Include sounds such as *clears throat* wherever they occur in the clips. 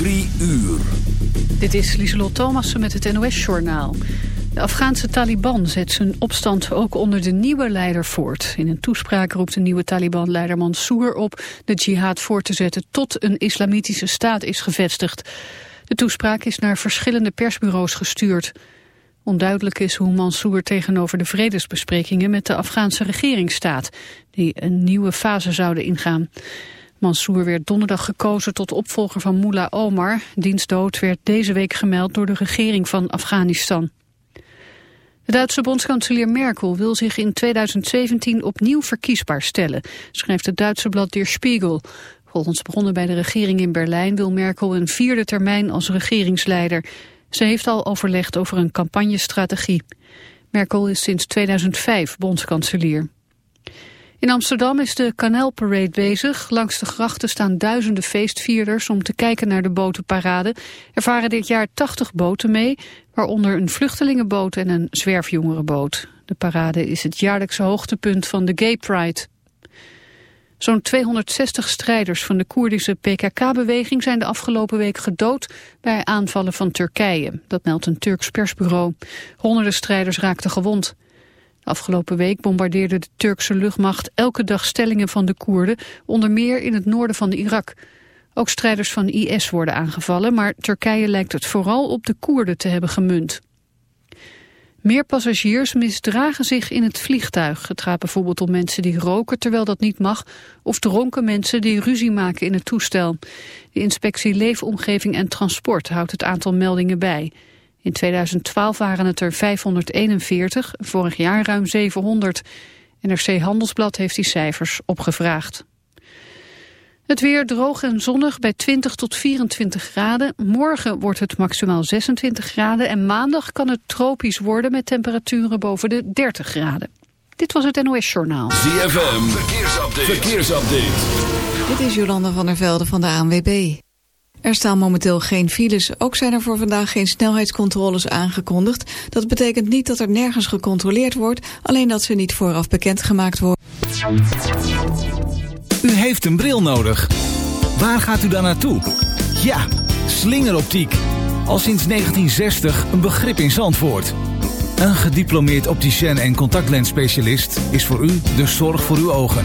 Uur. Dit is Lieselot Thomassen met het NOS-journaal. De Afghaanse Taliban zet zijn opstand ook onder de nieuwe leider voort. In een toespraak roept de nieuwe Taliban-leider Mansour op... de jihad voor te zetten tot een islamitische staat is gevestigd. De toespraak is naar verschillende persbureaus gestuurd. Onduidelijk is hoe Mansour tegenover de vredesbesprekingen... met de Afghaanse regering staat, die een nieuwe fase zouden ingaan. Mansour werd donderdag gekozen tot opvolger van Mullah Omar. Diens dood werd deze week gemeld door de regering van Afghanistan. De Duitse bondskanselier Merkel wil zich in 2017 opnieuw verkiesbaar stellen, schrijft het Duitse blad Der Spiegel. Volgens bronnen bij de regering in Berlijn wil Merkel een vierde termijn als regeringsleider. Ze heeft al overlegd over een campagnestrategie. Merkel is sinds 2005 bondskanselier. In Amsterdam is de Kanaalparade bezig. Langs de grachten staan duizenden feestvierders om te kijken naar de botenparade. Er varen dit jaar 80 boten mee, waaronder een vluchtelingenboot en een zwerfjongerenboot. De parade is het jaarlijkse hoogtepunt van de Gay Pride. Zo'n 260 strijders van de Koerdische PKK-beweging zijn de afgelopen week gedood bij aanvallen van Turkije. Dat meldt een Turks persbureau. Honderden strijders raakten gewond. Afgelopen week bombardeerde de Turkse luchtmacht elke dag stellingen van de Koerden, onder meer in het noorden van Irak. Ook strijders van IS worden aangevallen, maar Turkije lijkt het vooral op de Koerden te hebben gemunt. Meer passagiers misdragen zich in het vliegtuig. Het gaat bijvoorbeeld om mensen die roken terwijl dat niet mag... of dronken mensen die ruzie maken in het toestel. De inspectie Leefomgeving en Transport houdt het aantal meldingen bij. In 2012 waren het er 541, vorig jaar ruim 700. NRC Handelsblad heeft die cijfers opgevraagd. Het weer droog en zonnig bij 20 tot 24 graden. Morgen wordt het maximaal 26 graden en maandag kan het tropisch worden met temperaturen boven de 30 graden. Dit was het NOS Journaal. ZFM, verkeersupdate. verkeersupdate. Dit is Jolanda van der Velde van de ANWB. Er staan momenteel geen files. Ook zijn er voor vandaag geen snelheidscontroles aangekondigd. Dat betekent niet dat er nergens gecontroleerd wordt, alleen dat ze niet vooraf bekendgemaakt worden. U heeft een bril nodig. Waar gaat u dan naartoe? Ja, slingeroptiek. Al sinds 1960 een begrip in Zandvoort. Een gediplomeerd opticien en contactlensspecialist is voor u de zorg voor uw ogen.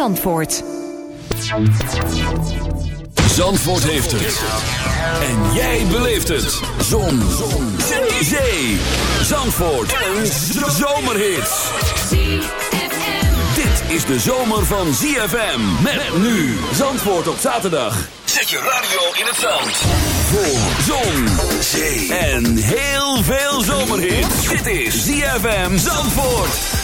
Zandvoort. Zandvoort heeft het. En jij beleeft het. Zon. Zon. Zee. Zee. Zandvoort. Een zomerhit. Dit is de zomer van ZFM. Met nu. Zandvoort op zaterdag. Zet je radio in het zand. Voor zon, zee en heel veel zomerhit. Dit is ZFM Zandvoort.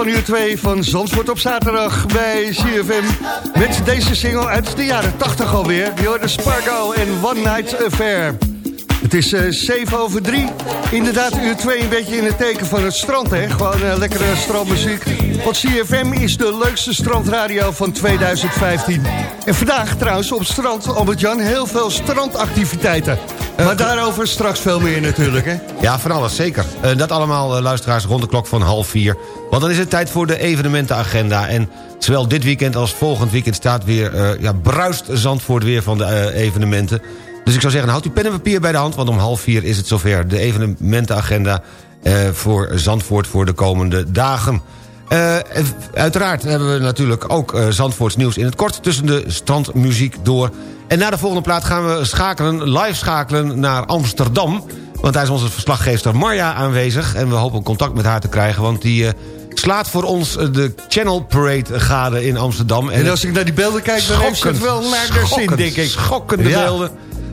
Van uur 2 van Zandvoort op zaterdag bij CFM. Met deze single uit de jaren 80 alweer. De Spargo en One Night Affair. Het is uh, eh, 7 over 3. Inderdaad, uur 2 een beetje in het teken van het strand. Hè? Gewoon uh, lekkere strandmuziek. Want CFM is de leukste strandradio van 2015. En vandaag trouwens op strand, Albert-Jan, heel veel strandactiviteiten. Uh, maar daarover straks veel meer natuurlijk, hè? Ja, van alles, zeker. dat allemaal, luisteraars, rond de klok van half vier. Want dan is het tijd voor de evenementenagenda. En zowel dit weekend als volgend weekend staat weer... ja, bruist Zandvoort weer van de evenementen... Dus ik zou zeggen, houd uw pen en papier bij de hand... want om half vier is het zover de evenementenagenda... Eh, voor Zandvoort voor de komende dagen. Uh, uiteraard hebben we natuurlijk ook uh, Zandvoorts nieuws in het kort... tussen de strandmuziek door. En na de volgende plaat gaan we schakelen, live schakelen naar Amsterdam... want daar is onze verslaggever Marja aanwezig... en we hopen contact met haar te krijgen... want die uh, slaat voor ons de Channel Parade gade in Amsterdam. En, en als ik naar die beelden kijk, dan heeft het wel naar de zin, denk ik. Schokkende beelden.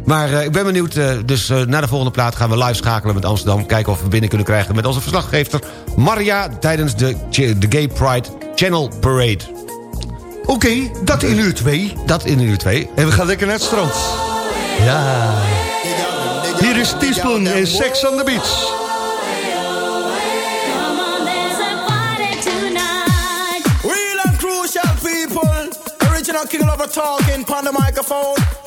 Maar uh, ik ben benieuwd, uh, dus uh, na de volgende plaat gaan we live schakelen met Amsterdam. Kijken of we binnen kunnen krijgen met onze verslaggever Maria... tijdens de, de Gay Pride Channel Parade. Oké, okay, dat in uur 2. Dat in uur 2. En we gaan lekker naar het strand. Ja. Hier is Teaspoon en Sex on the Beach. Original king of a talking on the microphone.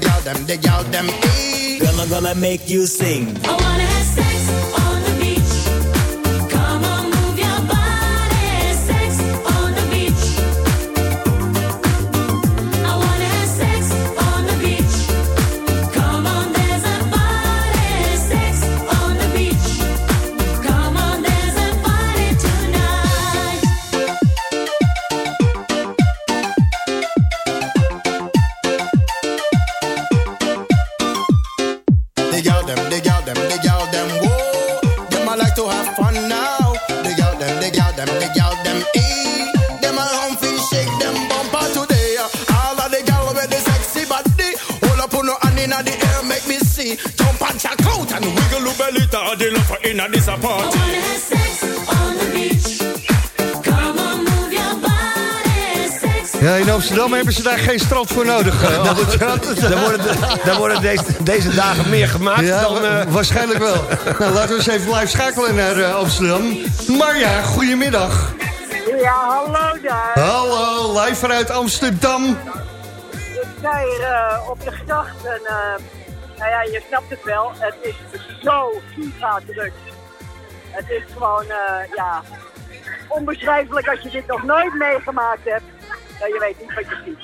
have sex. them, dig out them, dig out them. Girl, I'm gonna make you sing. I wanna have hebben ze daar geen strand voor nodig. Uh, nou, dan worden, worden deze, deze, dagen meer gemaakt dan... Uh... Waarschijnlijk wel. *laughs* nou, laten we eens even live schakelen naar uh, Amsterdam. Marja, goedemiddag. Ja, hallo daar. Hallo, live vanuit Amsterdam. Ik sta hier op de gracht en nou ja, je snapt het wel. Het is zo giga druk. Het is gewoon, ja, onbeschrijfelijk als je dit nog nooit meegemaakt hebt. Je weet niet wat je ziet.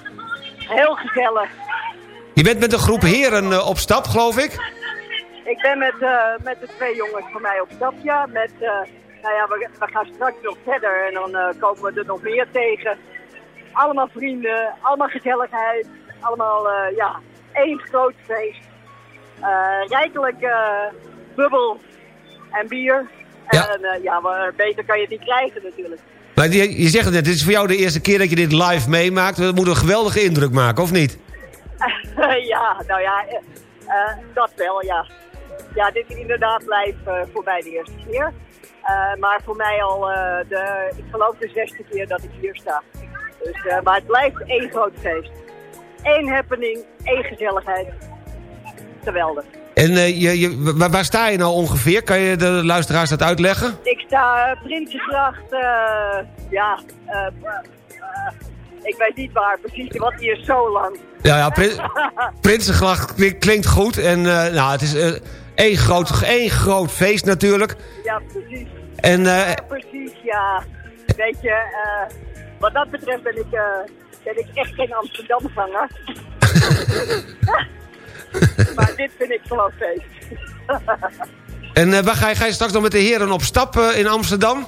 Heel gezellig. Je bent met een groep heren eh, op stap, geloof ik? Ik ben met, eh, met de twee jongens van mij op stap, ja. Met, eh, nou ja, we, we gaan straks nog verder en dan komen we er nog meer tegen. Allemaal vrienden, allemaal gezelligheid, allemaal, ja, één groot feest. Rijkelijk bubbel en bier. Ja. En eh, ja, maar beter kan je het niet krijgen natuurlijk. Maar je, je zegt het net, dit is voor jou de eerste keer dat je dit live meemaakt. Dat moet een geweldige indruk maken, of niet? *laughs* ja, nou ja, eh, eh, dat wel, ja. Ja, dit is inderdaad live eh, voor mij de eerste keer. Maar voor mij al, de, ik geloof de zesde keer dat ik hier sta. Dus, maar het blijft één groot feest. Eén happening, één gezelligheid. Geweldig. En eh, je, je, waar, sta je nou ongeveer? Kan je de luisteraars dat uitleggen? Ik sta uh, Prinsengracht, ja, ik weet niet waar precies, want die is zo lang. Ja, ja Prin *laughs* Prinsengracht klink- klinkt goed. En nou, het is één, groot, één groot feest natuurlijk. Ja, precies. En Ja, precies, ja. Weet je, wat dat betreft ben ik, ben ik echt geen Amsterdam-ganger. *laughs* *laughs* maar dit vind ik feest. *laughs* en eh, waar ga je, ga je straks nog met de heren op stap eh, in Amsterdam?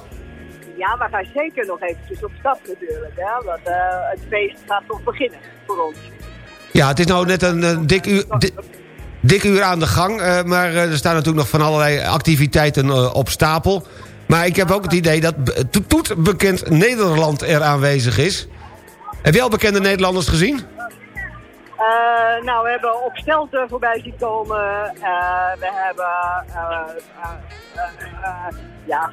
ja, we gaan zeker nog eventjes op stap natuurlijk. Hè? Want eh, het feest gaat nog beginnen voor ons. Ja, het is nou net een, dik, uur, di- dik uur aan de gang. maar er staan natuurlijk nog van allerlei activiteiten op stapel. Maar ik heb ook het idee dat toet bekend Nederland er aanwezig is. Heb je al bekende Nederlanders gezien? Eh, nou, we hebben op Stelten voorbij zien komen. Eh, we hebben, eh, ja,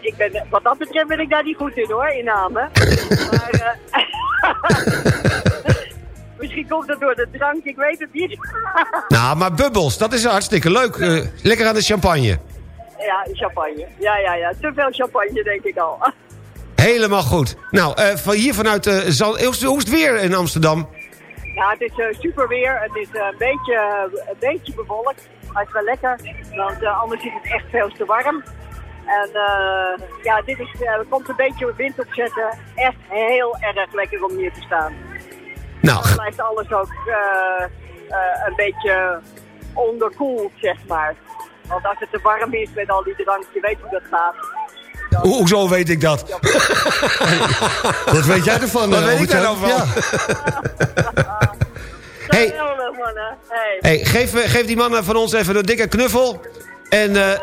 ik ben, wat dat betreft ben ik daar niet goed in hoor, in namen. maar, *laughs* misschien komt het door de drank, ik weet het niet. *laughs* Nou, maar bubbels, dat is hartstikke leuk. Lekker aan de champagne. ja, champagne. Ja, ja, ja. Te veel champagne denk ik al. *laughs* Helemaal goed. Nou, van hier vanuit uh, Zand... Hoe is het weer in Amsterdam? Ja, het is eh, super weer. Het is eh, een, beetje, een beetje bewolkt. Maar het is wel lekker, want eh, anders is het echt veel te warm. En eh, ja, dit is, er komt een beetje wind opzetten. Echt heel erg lekker om hier te staan. Nou, Dan blijft alles ook een beetje onderkoeld, zeg maar. Want als het te warm is met al die drank, je weet hoe dat gaat. Ho- hoezo weet ik dat? *laughs* Wat weet jij ervan? Wat eh, weet ik daar Albert-Jan? nou van? Ja. *laughs* Hey. Hey. Hey, geef, eh, geef die mannen van ons even een dikke knuffel. En eh,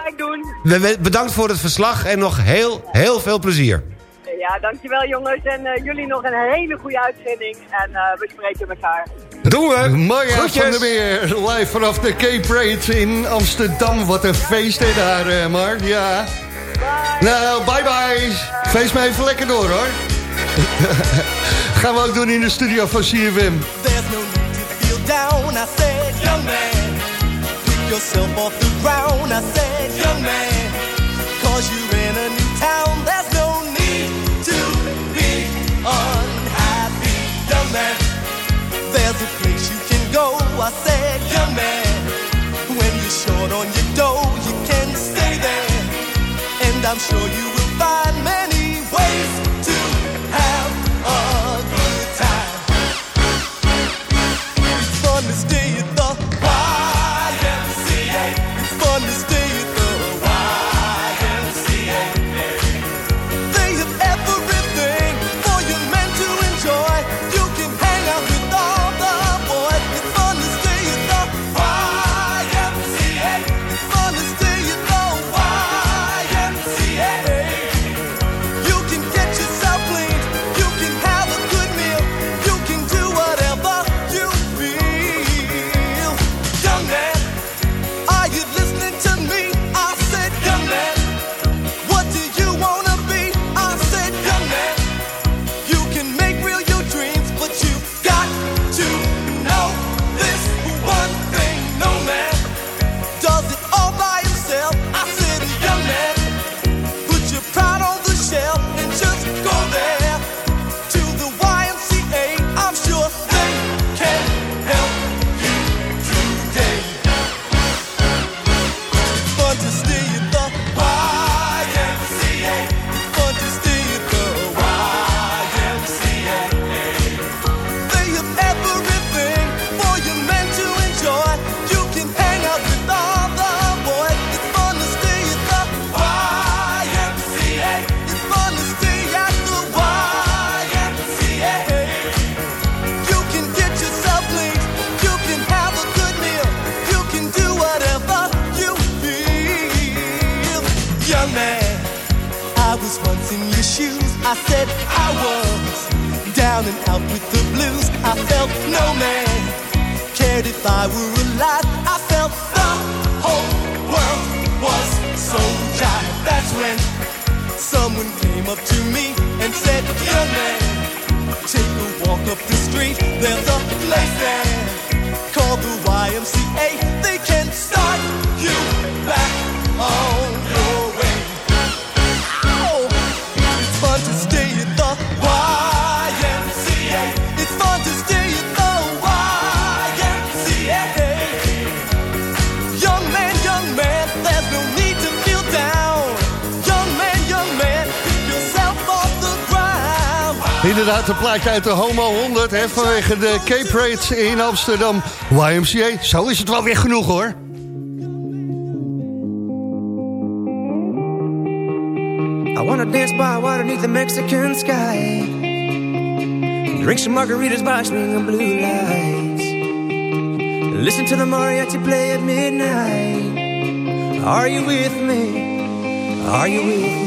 we- bedankt voor het verslag en nog heel, heel veel plezier. Ja, dankjewel jongens. En eh, jullie nog een hele goede uitzending. En eh, we spreken elkaar. Doen we. Groetjes. van der Meer, live vanaf de Cape Parade in Amsterdam. Wat een feest hè daar, eh, Mar. Ja. Nou, bye bye. Feest maar even lekker door, hoor. *laughs* Gaan we ook doen in de studio van CFM. There's no need to feel down. I said, young man, pick yourself off the ground. I said, young man, I said, young man, when you're short on your dough, you can stay there. And I'm sure you Inderdaad, een plaatje uit de Homo 100 hè, vanwege de Cape Raid in Amsterdam. YMCA, zo is het wel weer genoeg hoor. I wanna dance by water beneath the Mexican sky. Drink some margaritas by swinging blue lights. Listen to the mariachi play at midnight. Are you with me? Are you with me?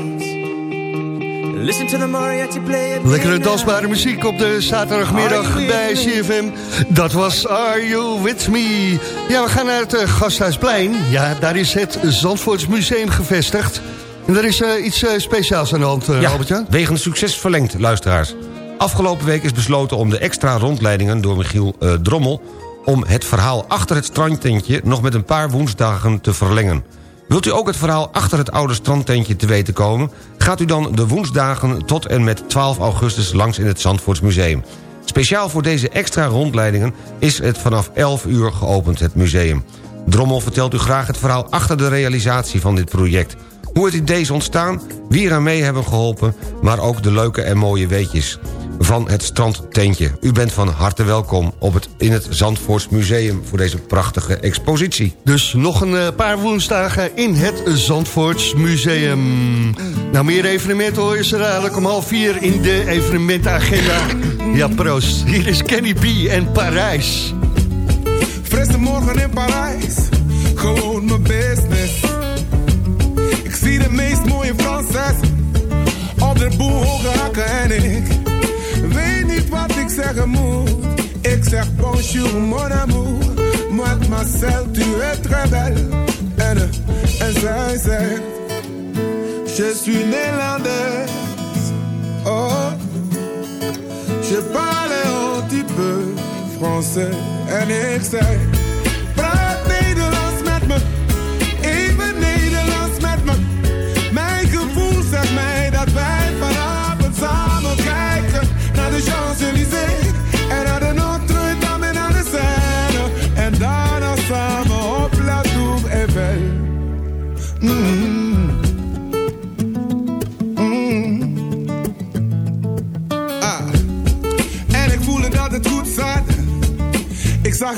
Listen to the mariachi play Lekkere midnight. dansbare muziek op de zaterdagmiddag bij CFM. Dat was Are You With Me? Ja, we gaan naar het eh, Gasthuisplein. Ja, daar is het Zandvoorts Museum gevestigd. En er is eh, iets eh, speciaals aan de hand, uh, Ja, Albertje. wegens succes verlengd, luisteraars. Afgelopen week is besloten om de extra rondleidingen door Michiel eh, Drommel... om het verhaal achter het strandtentje nog met een paar woensdagen te verlengen. Wilt u ook het verhaal achter het oude strandtentje te weten komen? Gaat u dan de woensdagen tot en met 12 augustus langs in het Zandvoortsmuseum. Speciaal voor deze extra rondleidingen is het vanaf 11 uur geopend, het museum. Drommel vertelt u graag het verhaal achter de realisatie van dit project. Hoe het idee is ontstaan, wie eraan mee hebben geholpen... maar ook de leuke en mooie weetjes van het strandtentje. U bent van harte welkom op het, in het Zandvoorts Museum... voor deze prachtige expositie. Dus nog een eh, paar woensdagen in het Zandvoorts Museum. Nou, meer evenementen hoor je ze dadelijk om half vier in de evenementenagenda. Ja, proost. Hier is Kenny B en Parijs. Frisse morgen in Parijs, gewoon mijn business. Ik zie de meest mooie Franses op de boel hoge hakken en ik bonjour mon amour, mademoiselle tu es très belle. En, en je suis néerlandaise. Oh, je parle un petit peu français. En ik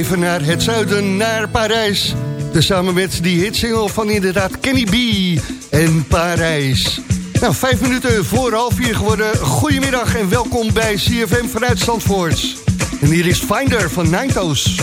even naar het zuiden, naar Parijs. Tezamen met die hitsingle van inderdaad Kenny B en Parijs. Nou, vijf minuten voor half vier geworden. Goedemiddag en welkom bij CFM vanuit Zandvoort. En hier is Finder van Ninetoes.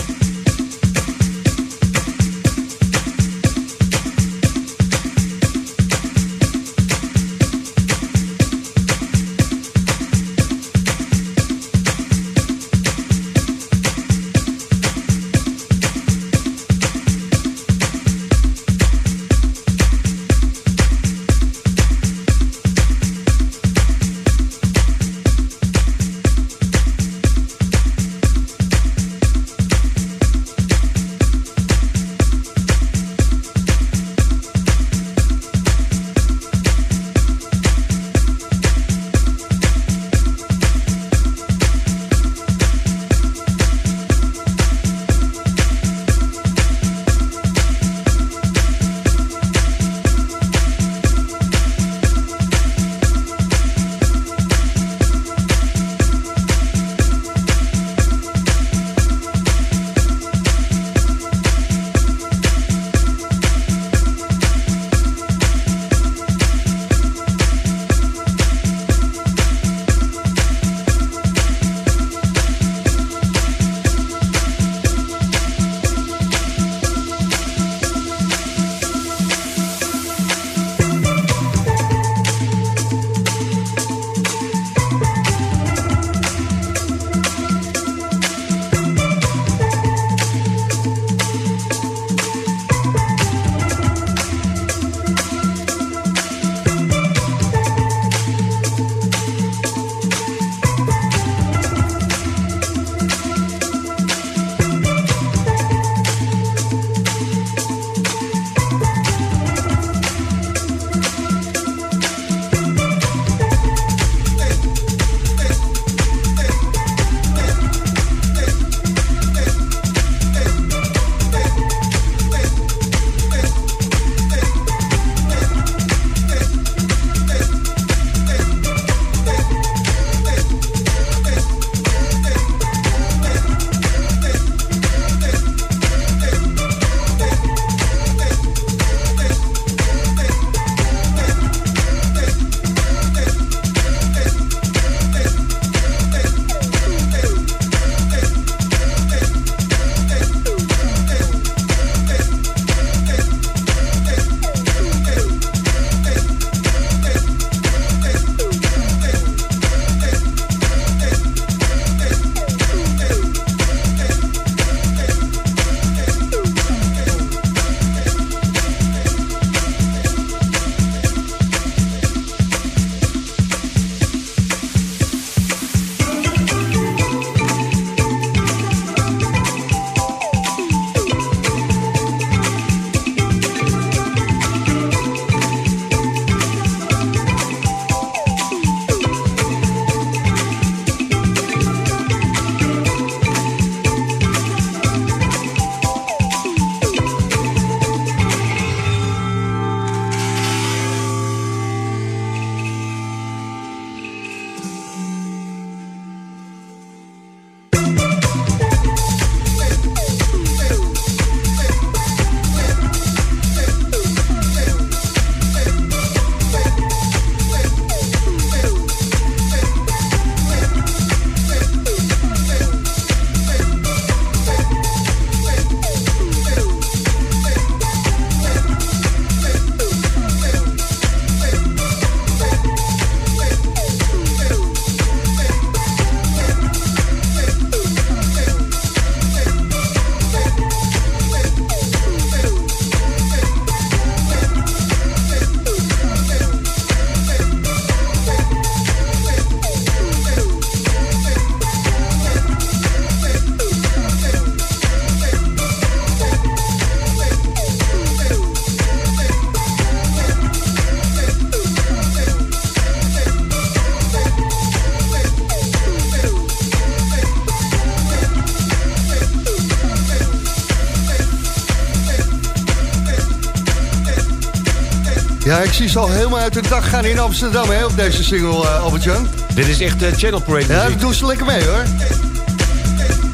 Ze al helemaal uit de dag gaan in Amsterdam, hè, op deze single, uh, Albert-Jan. Dit is echt uh, Channel Parade muziek. Ja, dat doen ze lekker mee, hoor.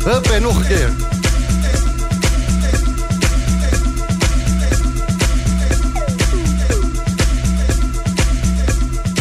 Hup, en nog een keer.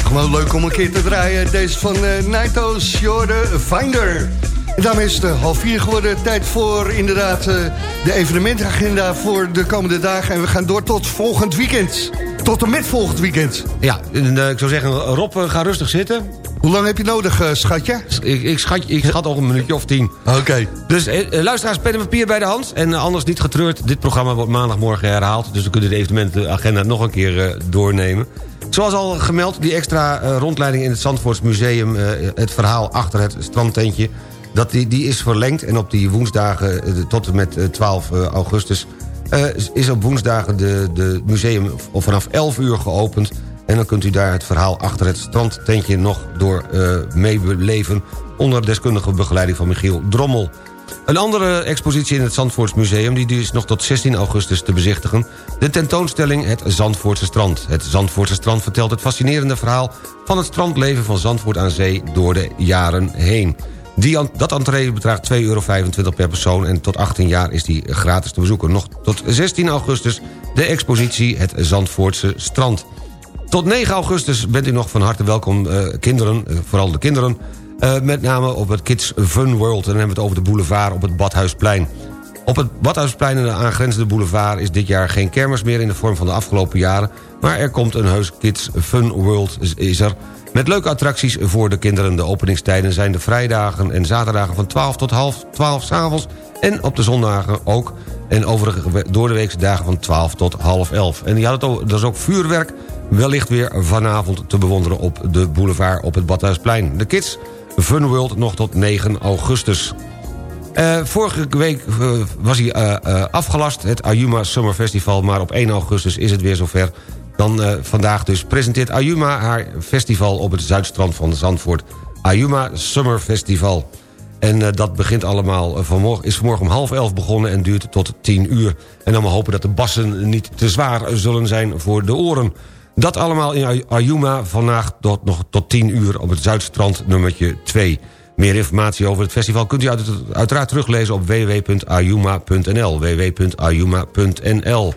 Gewoon leuk om een keer te draaien. Deze van uh, Nightos, Jorde Finder. En daarmee is het half vier geworden. Tijd voor inderdaad de evenementagenda voor de komende dagen. En we gaan door tot volgend weekend. Tot en met volgend weekend. Ja, en, uh, ik zou zeggen, Rob, ga rustig zitten. Hoe lang heb je nodig, uh, schatje? Ik, ik, schat, ik schat al een minuutje of tien. Oké. Okay. Dus uh, luisteraars, pen en papier bij de hand. En anders niet getreurd, dit programma wordt maandagmorgen herhaald. Dus we kunnen de evenementenagenda nog een keer doornemen. Zoals al gemeld, die extra rondleiding in het Zandvoortsmuseum... het verhaal achter het strandtentje... Dat die, die is verlengd en op die woensdagen tot en met 12 augustus... is op woensdagen de, de museum vanaf 11 uur geopend... En dan kunt u daar het verhaal achter het strandtentje nog door uh, meebeleven... onder deskundige begeleiding van Michiel Drommel. Een andere expositie in het Zandvoortsmuseum... die is nog tot 16 augustus te bezichtigen. De tentoonstelling Het Zandvoortse Strand. Het Zandvoortse Strand vertelt het fascinerende verhaal... van het strandleven van Zandvoort aan zee door de jaren heen. Dat entree bedraagt 2,25 euro per persoon... en tot 18 jaar is die gratis te bezoeken. Nog tot 16 augustus de expositie Het Zandvoortse Strand. Tot 9 augustus bent u nog van harte welkom, uh, kinderen, uh, vooral de kinderen... Uh, met name op het Kids Fun World. En dan hebben we het over de boulevard op het Badhuisplein. Op het Badhuisplein en de aangrenzende boulevard... is dit jaar geen kermis meer in de vorm van de afgelopen jaren... maar er komt een heus Kids Fun World is er... met leuke attracties voor de kinderen. De openingstijden zijn de vrijdagen en zaterdagen van 12 tot half 12 s'avonds... en op de zondagen ook... en overige door de weekse dagen van 12 tot half 11. En die had het ook, dat is ook vuurwerk wellicht weer vanavond te bewonderen op de boulevard op het Badhuisplein. De Kids Fun World nog tot 9 augustus. Uh, vorige week uh, was hij uh, afgelast, het Ayuma Summer Festival... maar op 1 augustus is het weer zover. Dan vandaag dus presenteert Ayuma haar festival op het zuidstrand van Zandvoort. Ayuma Summer Festival. En dat begint allemaal vanmorgen, is vanmorgen om half elf begonnen en duurt tot 10 uur. En dan maar hopen dat de bassen niet te zwaar zullen zijn voor de oren. Dat allemaal in Ayuma vandaag tot, nog tot 10 uur op het Zuidstrand nummertje 2. Meer informatie over het festival kunt u uiteraard teruglezen op www.ayuma.nl. www.ayuma.nl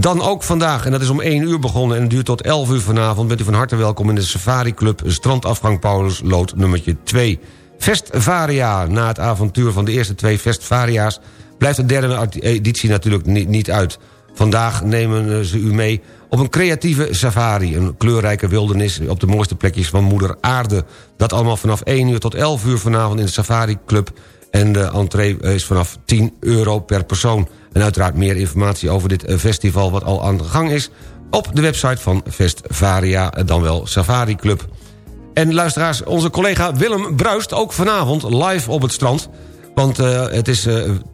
Dan ook vandaag, en dat is om 1 uur begonnen en duurt tot 11 uur vanavond... bent u van harte welkom in de Safari Club Strandafgang Paulus Lood nummertje 2. Festvaria, na het avontuur van de eerste twee Festvaria's... blijft de derde editie natuurlijk niet uit. Vandaag nemen ze u mee op een creatieve safari. Een kleurrijke wildernis op de mooiste plekjes van moeder aarde. Dat allemaal vanaf 1 uur tot 11 uur vanavond in de Safari Club. En de entree is vanaf 10 euro per persoon. En uiteraard meer informatie over dit eh, festival wat al aan de gang is... op de website van Vestvaria, eh, dan wel Safari Club. En luisteraars, onze collega Willem Bruist ook vanavond live op het strand. Want uh, het is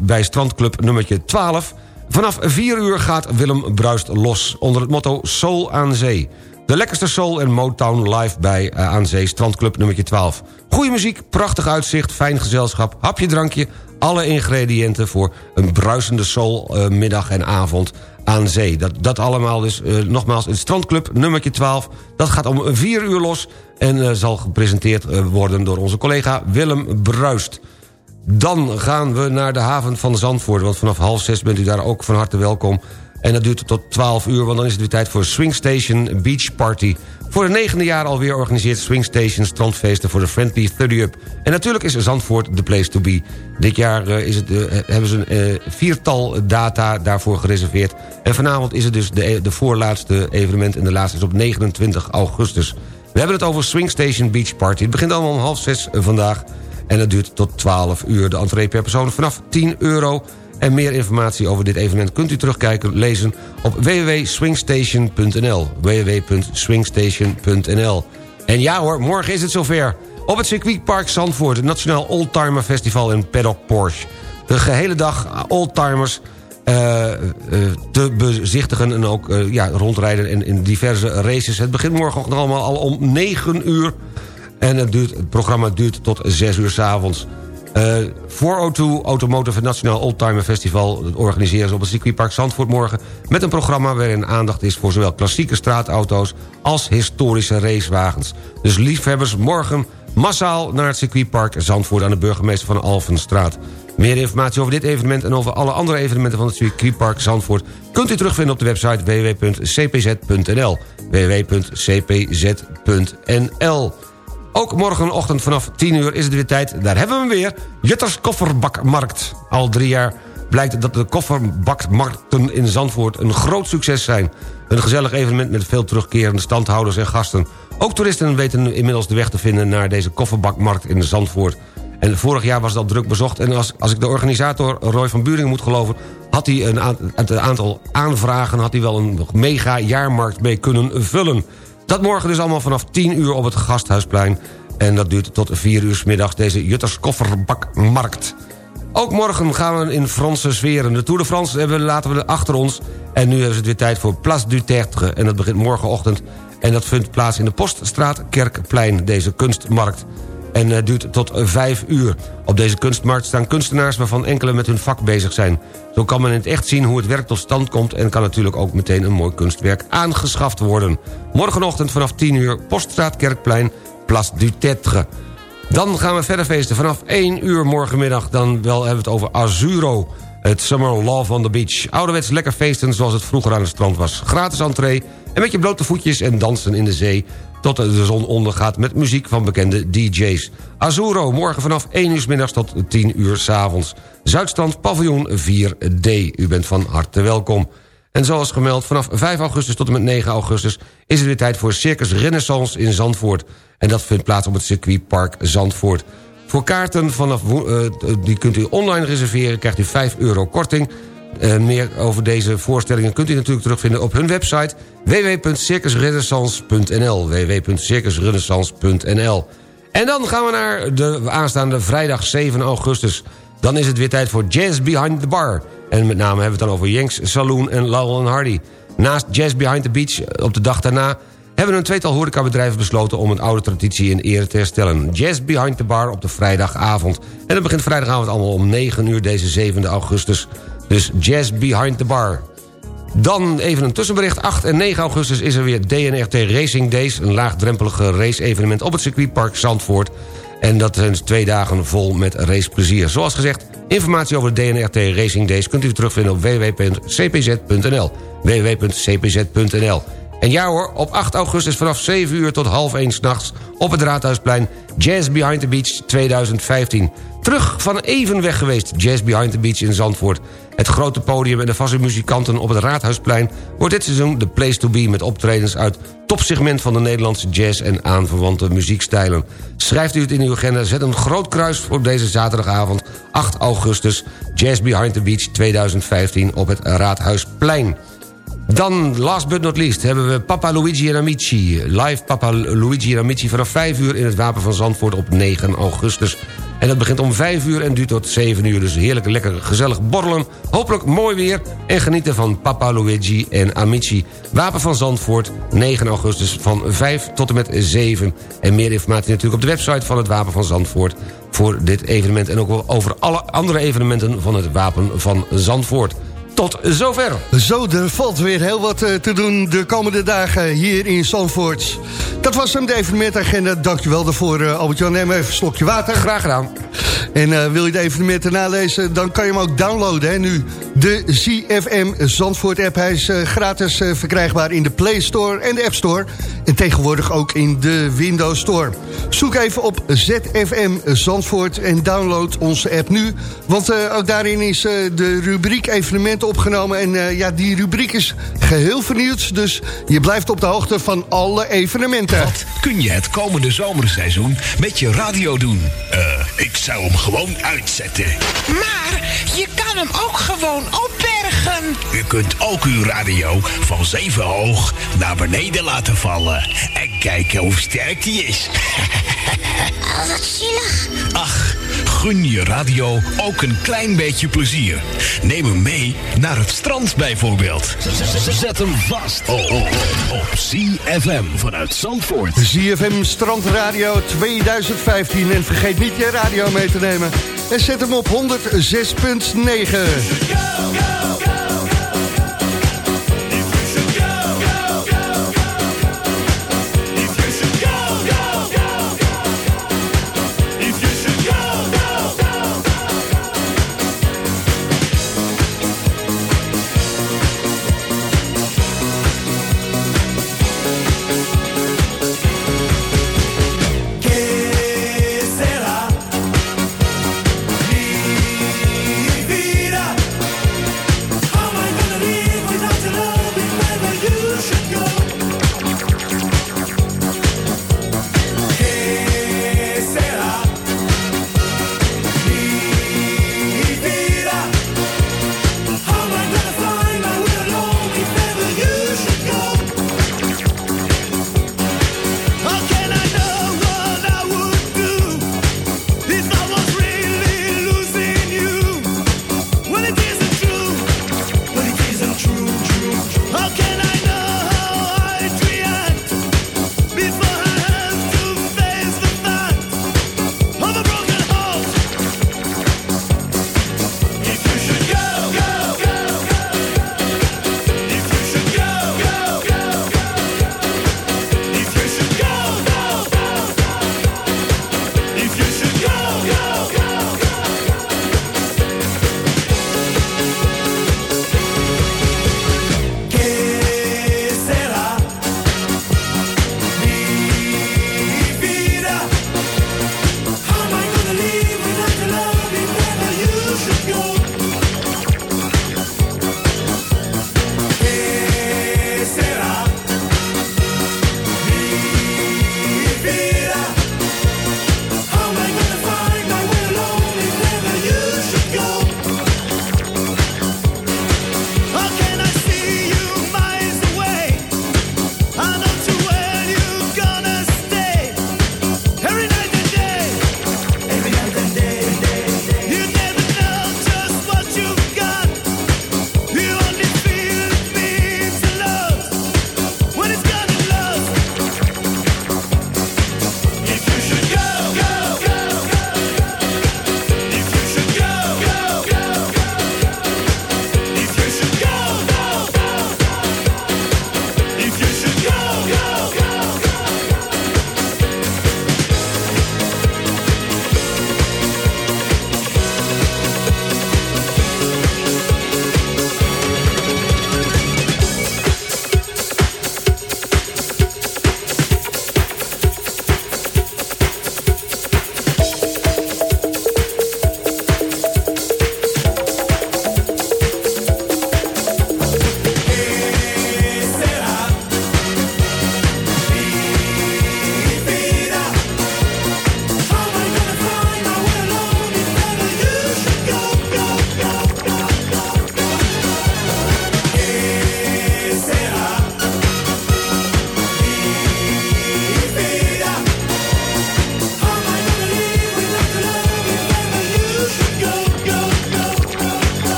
bij strandclub nummertje 12... Vanaf 4 uur gaat Willem Bruist los onder het motto Soul aan Zee. De lekkerste soul en Motown live bij aan Zee Strandclub nummer 12. Goeie muziek, prachtig uitzicht, fijn gezelschap, hapje, drankje... alle ingrediënten voor een bruisende soul uh, middag en avond aan zee. Dat, dat allemaal dus uh, nogmaals in Strandclub nummer 12. Dat gaat om 4 uur los en zal gepresenteerd worden door onze collega Willem Bruist. Dan gaan we naar de haven van Zandvoort. Want vanaf half zes bent u daar ook van harte welkom. En dat duurt tot 12 uur, want dan is het weer tijd voor Swing Station Beach Party. Voor de negende jaar alweer organiseert Swing Station strandfeesten voor de Friendly 30-up. En natuurlijk is Zandvoort de place to be. Dit jaar uh, is het, uh, hebben ze een uh, viertal data daarvoor gereserveerd. En vanavond is het dus de, de voorlaatste evenement... en de laatste is op 29 augustus. We hebben het over Swing Station Beach Party. Het begint allemaal om half zes vandaag... En dat duurt tot 12 uur. De entree per persoon vanaf 10 euro. En meer informatie over dit evenement kunt u terugkijken, lezen op www.swingstation.nl. www.swingstation.nl En ja hoor, morgen is het zover. Op het circuitpark Zandvoort, het Nationaal Oldtimer Festival in Paddock Porsche. De gehele dag oldtimers uh, uh, te bezichtigen en ook ja, rondrijden in, in diverse races. Het begint morgen allemaal al om 9 uur en het, duurt, het programma duurt tot 6 uur s avonds. Uh, 402 Automotive Nationaal Oldtimer Festival... dat organiseren ze op het circuitpark Zandvoort morgen... met een programma waarin aandacht is voor zowel klassieke straatauto's... als historische racewagens. Dus liefhebbers morgen massaal naar het circuitpark Zandvoort... aan de burgemeester van Alphenstraat. Meer informatie over dit evenement en over alle andere evenementen van het circuitpark Zandvoort... kunt u terugvinden op de website www.cpz.nl www.cpz.nl ook morgenochtend vanaf 10 uur is het weer tijd, daar hebben we hem weer... Jutters Kofferbakmarkt. Al drie jaar blijkt dat de kofferbakmarkten in Zandvoort een groot succes zijn. Een gezellig evenement met veel terugkerende standhouders en gasten. Ook toeristen weten inmiddels de weg te vinden naar deze kofferbakmarkt in Zandvoort. En vorig jaar was al druk bezocht. En als, als ik de organisator Roy van Buringen moet geloven... had hij een aantal aanvragen... had hij wel een mega jaarmarkt mee kunnen vullen. Dat morgen dus allemaal vanaf 10 uur op het Gasthuisplein. En dat duurt tot 4 uur s middags deze Jutters Kofferbakmarkt. Ook morgen gaan we in Franse sferen. De Tour de France hebben, laten we achter ons. En nu ze het weer tijd voor Place du Tertre. En dat begint morgenochtend. En dat vindt plaats in de Poststraat Kerkplein, deze kunstmarkt. En uh, duurt tot 5 uur. Op deze kunstmarkt staan kunstenaars waarvan enkele met hun vak bezig zijn. Zo kan men in het echt zien hoe het werk tot stand komt... en kan natuurlijk ook meteen een mooi kunstwerk aangeschaft worden. Morgenochtend vanaf 10 uur, Poststraat Kerkplein, Place du Tetre. Dan gaan we verder feesten. Vanaf 1 uur morgenmiddag dan wel hebben we het over Azuro... Het Summer Love on the Beach. Ouderwets lekker feesten zoals het vroeger aan het strand was. Gratis entree en met je blote voetjes en dansen in de zee... tot de zon ondergaat met muziek van bekende DJ's. Azuro, morgen vanaf 1 uur middags tot 10 uur s avonds. Zuidstand, paviljoen 4D. U bent van harte welkom. En zoals gemeld, vanaf 5 augustus tot en met 9 augustus... is het weer tijd voor Circus Renaissance in Zandvoort. En dat vindt plaats op het circuitpark Zandvoort. Voor kaarten vanaf, uh, die kunt u online reserveren, krijgt u 5 euro korting... Uh, meer over deze voorstellingen kunt u natuurlijk terugvinden op hun website www.circusrenaissance.nl www.circusrenaissance.nl En dan gaan we naar de aanstaande vrijdag 7 augustus. Dan is het weer tijd voor Jazz Behind the Bar. En met name hebben we het dan over Jenks Saloon en Laurel Hardy. Naast Jazz Behind the Beach op de dag daarna hebben een tweetal horecabedrijven besloten om een oude traditie in ere te herstellen. Jazz Behind the Bar op de vrijdagavond. En dat begint vrijdagavond allemaal om 9 uur deze 7 augustus. Dus Jazz Behind the Bar. Dan even een tussenbericht. 8 en 9 augustus is er weer DNRT Racing Days. Een laagdrempelige race-evenement op het circuitpark Zandvoort. En dat zijn dus twee dagen vol met raceplezier. Zoals gezegd, informatie over de DNRT Racing Days... kunt u terugvinden op www.cpz.nl. www.cpz.nl. En ja hoor, op 8 augustus vanaf 7 uur tot half 1 s'nachts... op het Raadhuisplein Jazz Behind the Beach 2015. Terug van even weg geweest, Jazz Behind the Beach in Zandvoort. Het grote podium en de vaste muzikanten op het Raadhuisplein... wordt dit seizoen de place to be met optredens uit topsegment van de Nederlandse jazz... en aanverwante muziekstijlen. Schrijft u het in uw agenda, zet een groot kruis voor deze zaterdagavond... 8 augustus, Jazz Behind the Beach 2015 op het Raadhuisplein. Dan, last but not least, hebben we Papa Luigi en Amici. Live Papa Luigi en Amici vanaf 5 uur in het Wapen van Zandvoort op 9 augustus. En dat begint om 5 uur en duurt tot 7 uur. Dus heerlijk, lekker, gezellig borrelen. Hopelijk mooi weer. En genieten van Papa Luigi en Amici. Wapen van Zandvoort, 9 augustus van 5 tot en met 7. En meer informatie natuurlijk op de website van het Wapen van Zandvoort... voor dit evenement en ook over alle andere evenementen van het Wapen van Zandvoort tot zover. Zo, er valt weer heel wat eh, te doen de komende dagen hier in Zandvoort. Dat was hem, de evenementagenda. Dankjewel daarvoor, uh, Albert-Jan. Neem even een slokje water. Graag gedaan. En uh, wil je de evenementen nalezen, dan kan je hem ook downloaden. Hè, nu de ZFM Zandvoort app. Hij is uh, gratis uh, verkrijgbaar in de Play Store en de App Store. En tegenwoordig ook in de Windows Store. Zoek even op ZFM Zandvoort en download onze app nu. Want ook daarin is de rubriek evenementen opgenomen. En ja, die rubriek is geheel vernieuwd. Dus je blijft op de hoogte van alle evenementen. Wat kun je het komende zomerseizoen met je radio doen? ik zou hem gewoon uitzetten. Maar je kan hem ook gewoon opbergen. U kunt ook uw radio van zeven hoog naar beneden laten vallen. En kijken hoe sterk die is. *laughs* Oh, wat zielig. Ach, Gun je radio ook een klein beetje plezier. Neem hem mee naar het strand bijvoorbeeld. Zet hem vast oh, oh, op CFM vanuit Zandvoort. ZFM Strandradio 2015. En vergeet niet je radio mee te nemen. En zet hem op 106.9.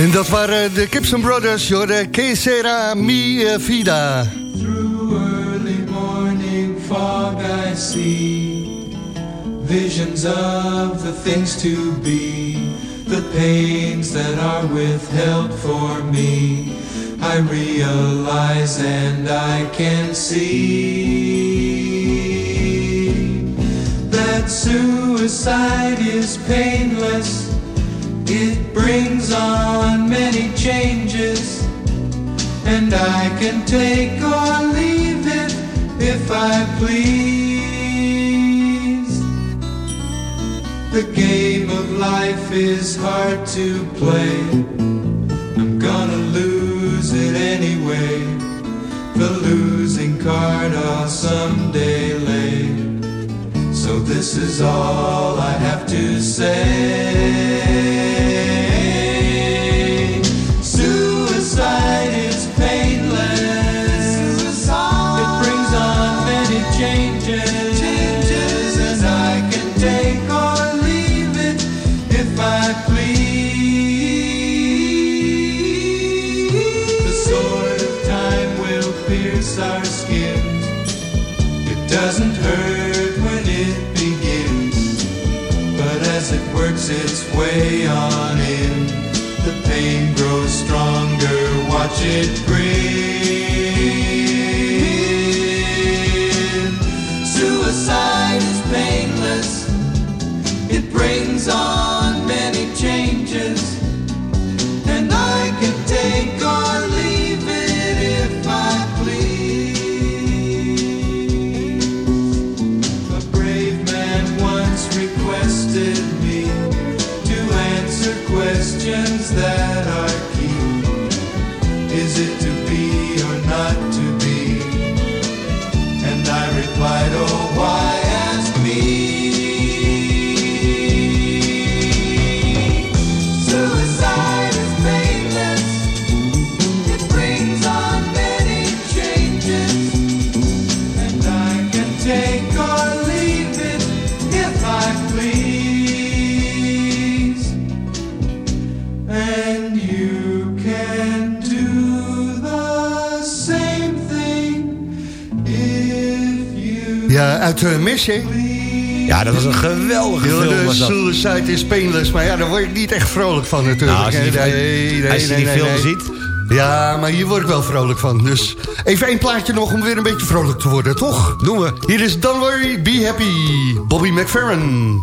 En dat waren de Gibson Brothers, joh, de Que Sera Mi Vida. Through early morning fog I see Visions of the things to be The pains that are withheld for me I realize and I can see That suicide is painless It brings on many changes, and I can take or leave it if I please. The game of life is hard to play. I'm gonna lose it anyway. The losing card I'll someday lay. So this is all I have to say. Its way on in. The pain grows stronger, watch it grin. Suicide is painless, it brings on many changes. Ja, dat was een geweldige Yo, film. de Was dat. Suicide is painless. Maar ja, daar word ik niet echt vrolijk van natuurlijk. Nou, als je die- Nee, nee, als je nee, die nee, film ziet. Ja, maar hier word ik wel vrolijk van. Dus even één plaatje nog om weer een beetje vrolijk te worden, toch? Doen we. Hier is Don't Worry, Be Happy. Bobby McFerrin.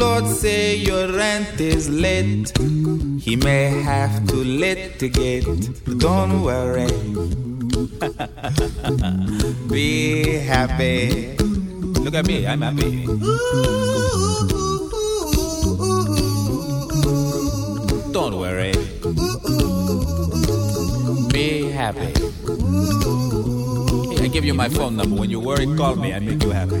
Landlord say your rent is late. He may have to litigate. Don't worry. *laughs* Be happy. Look at me, I'm happy. Don't worry. Be happy. I give you my phone number. When you worry, call me. I make you happy.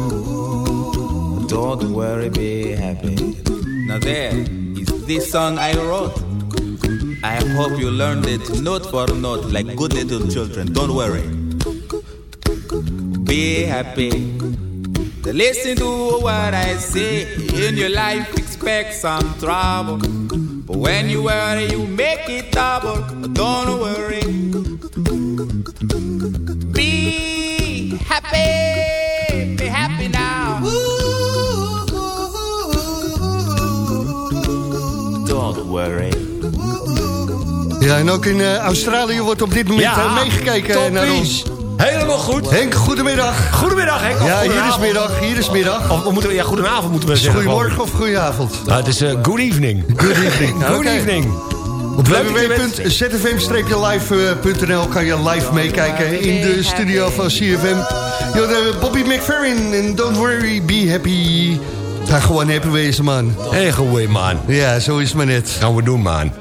Don't worry, be happy. Now there is this song I wrote. I hope you learned it note for note like good little children. Don't worry. Be happy. Listen to what I say. In your life, expect some trouble. But when you worry, you make it double. Don't worry. Ja, en ook in eh, Australië wordt op dit moment Ja, eh, meegekeken naar ons. Helemaal goed. Henk, goedemiddag. Goedemiddag, Henk. Of Ja, hier is middag, hier is middag. Of we moeten, ja, goedenavond moeten we zeggen. goedemorgen of goedenavond? Nou, het is eh, good evening. Good evening. *laughs* Good Oké. evening. Op www.zfm-live.nl kan je live meekijken in de studio van CFM. Yo, Bobby McFerrin en Don't Worry, Be Happy. Ga gewoon happy wezen, man. Hey, goed, man. Ja, zo is het maar net. Gaan we doen, man.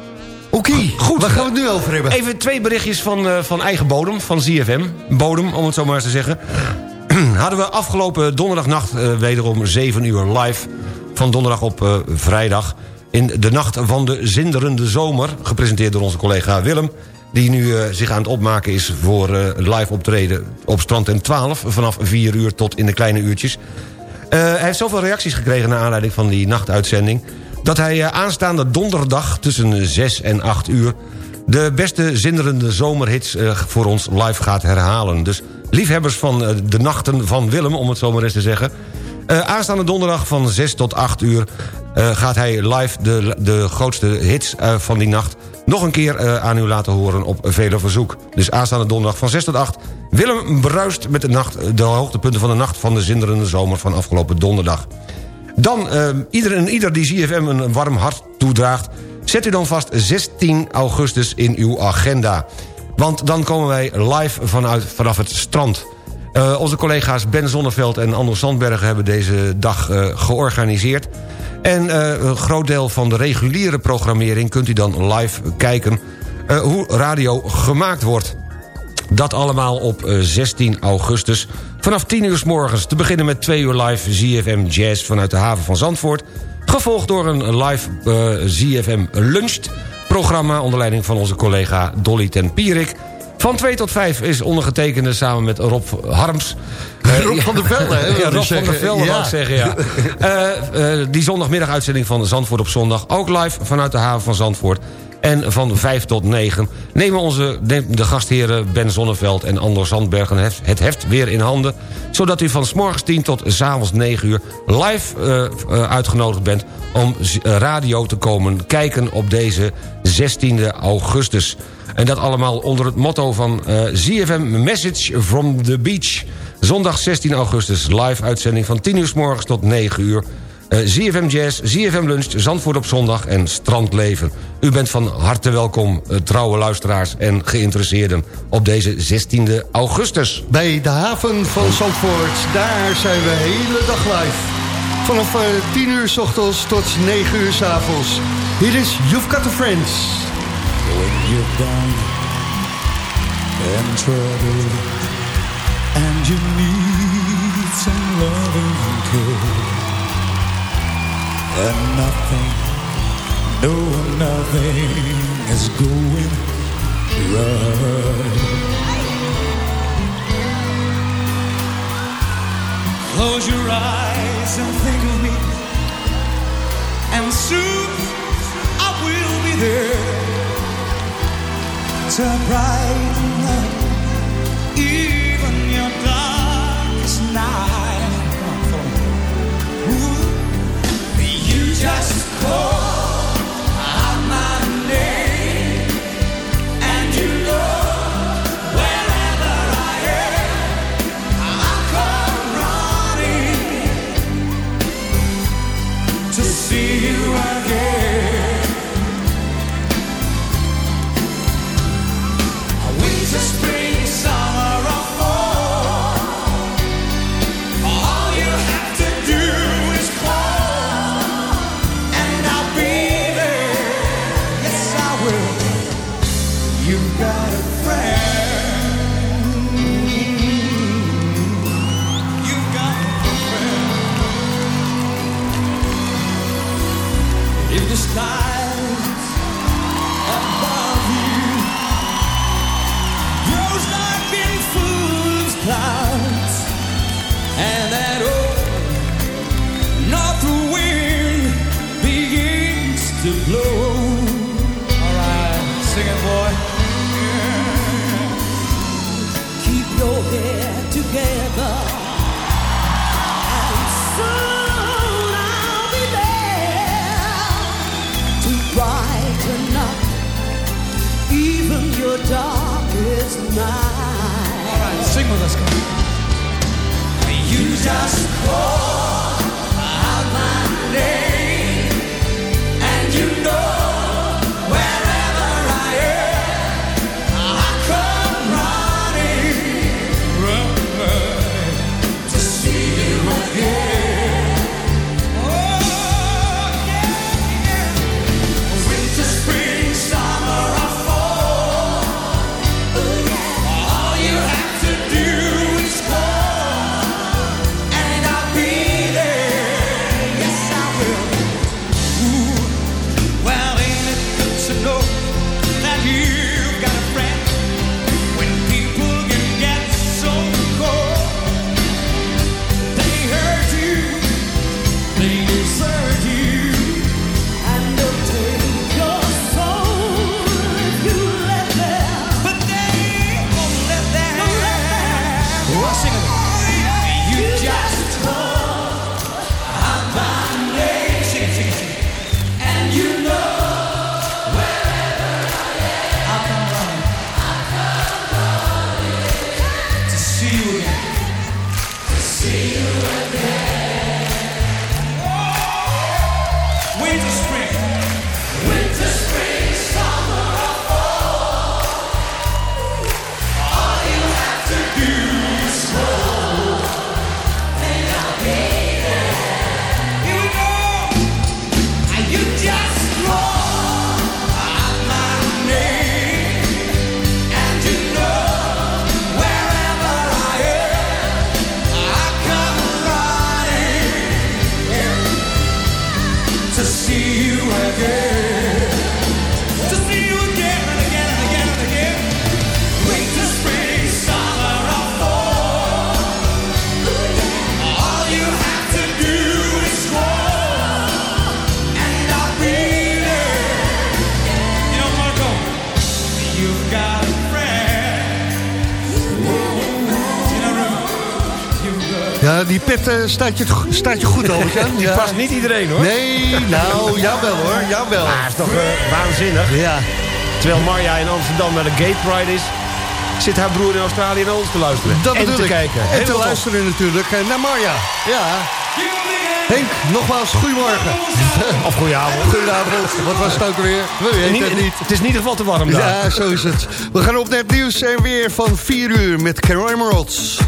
Oké, Goed. waar gaan we het nu over hebben? Even twee berichtjes van, eh, van eigen bodem, van ZFM. Bodem, om het zo maar eens te zeggen. *clears throat* Hadden we afgelopen donderdagnacht eh, wederom 7 uur live... van donderdag op eh, vrijdag... in de nacht van de zinderende zomer... gepresenteerd door onze collega Willem... die nu zich aan het opmaken is voor live optreden op Strand en 12... vanaf 4 uur tot in de kleine uurtjes. Hij heeft zoveel reacties gekregen naar aanleiding van die nachtuitzending... dat hij eh, aanstaande donderdag tussen 6 en 8 uur... de beste zinderende zomerhits eh, voor ons live gaat herhalen. Dus liefhebbers van eh, de nachten van Willem, om het zo maar eens te zeggen... aanstaande donderdag van 6 tot 8 uur... gaat hij live de, de grootste hits van die nacht... nog een keer aan u laten horen op vele verzoek. Dus aanstaande donderdag van 6 tot 8... Willem bruist met de, nacht, de hoogtepunten van de nacht... van de zinderende zomer van afgelopen donderdag. Dan, eh, ieder en ieder die ZFM een warm hart toedraagt... zet u dan vast 16 augustus in uw agenda. Want dan komen wij live vanuit, vanaf het strand. Eh, onze collega's Ben Zonneveld en Anders Sandbergen... hebben deze dag eh, georganiseerd. En eh, een groot deel van de reguliere programmering... kunt u dan live kijken hoe radio gemaakt wordt. Dat allemaal op eh, 16 augustus. Vanaf 10 uur s morgens te beginnen met 2 uur live ZFM Jazz vanuit de haven van Zandvoort. Gevolgd door een live eh, ZFM Luncht programma... onder leiding van onze collega Dolly ten Pierik. Van 2 tot 5 is ondergetekende samen met Rob Harms. Eh, Rob van der Velde, hè, *laughs* Ja, Rob van der Velde, Ja. zeggen, ja. *laughs* Eh, eh, die zondagmiddag uitzending van Zandvoort op zondag. Ook live vanuit de haven van Zandvoort. En van 5 tot 9 nemen onze, de gastheren Ben Zonneveld en Andor Zandbergen het heft, weer in handen. Zodat u van s morgens 10 tot s avonds 9 uur live eh, uitgenodigd bent om eh, radio te komen kijken op deze 16e augustus. En dat allemaal onder het motto van eh ZFM Message from the Beach. Zondag 16 augustus, live uitzending van 10 uur s morgens tot 9 uur. Eh, ZFM Jazz, ZFM Lunch, Zandvoort op zondag en Strandleven. U bent van harte welkom, eh, trouwe luisteraars en geïnteresseerden... op deze 16e augustus. Bij de haven van Zandvoort, daar zijn we de hele dag live. Vanaf eh, 10 uur s ochtends tot 9 uur s avonds. Hier is You've Got a Friends. When you're down and trouble and you need some loving care and nothing, no nothing is going right. Close your eyes and think of me, and soon I will be there to brighten up even your darkest night. To see you again. just hold Eh, staat, je staat je goed, over. *laughs* Ja. Die past niet iedereen, hoor. Nee, nou, jawel, hoor. Jawel. Maar is toch eh, waanzinnig. Ja. Terwijl Marja in Amsterdam naar de Gay Pride is... zit haar broer in Australië naar ons te luisteren. Dat en te ik. kijken. En te luisteren natuurlijk eh, naar Marja. Ja. Henk, nogmaals, goedemorgen. *laughs* Of goedenavond. Goedenavond, wat was het ook weer? We weten het niet. Het is in ieder geval te warm daar. Ja, zo is het. We gaan op naar het nieuws en weer van 4 uur met Carol Emeralds.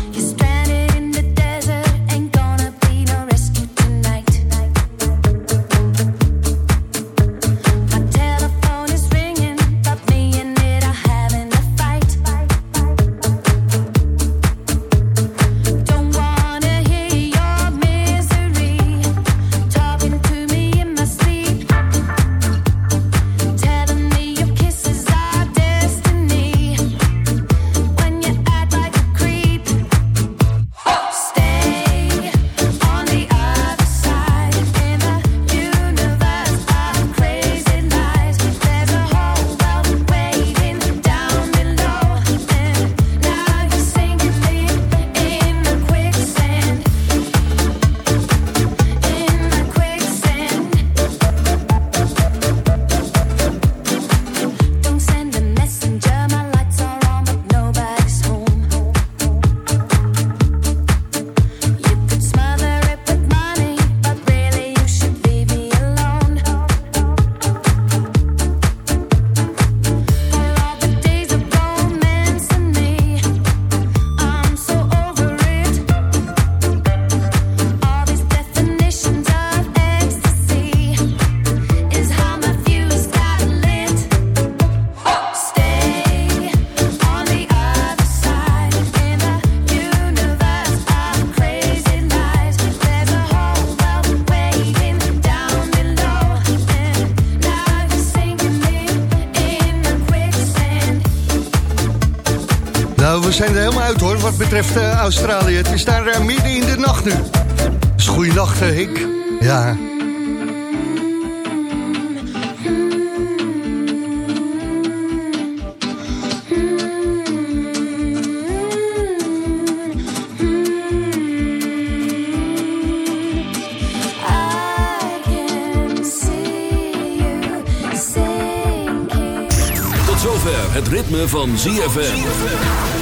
zijn er helemaal uit hoor, wat betreft eh, Australië. Het is daar eh, midden in de nacht nu. Dus goeienacht, eh, Hik. Ja, het ritme van ZFM.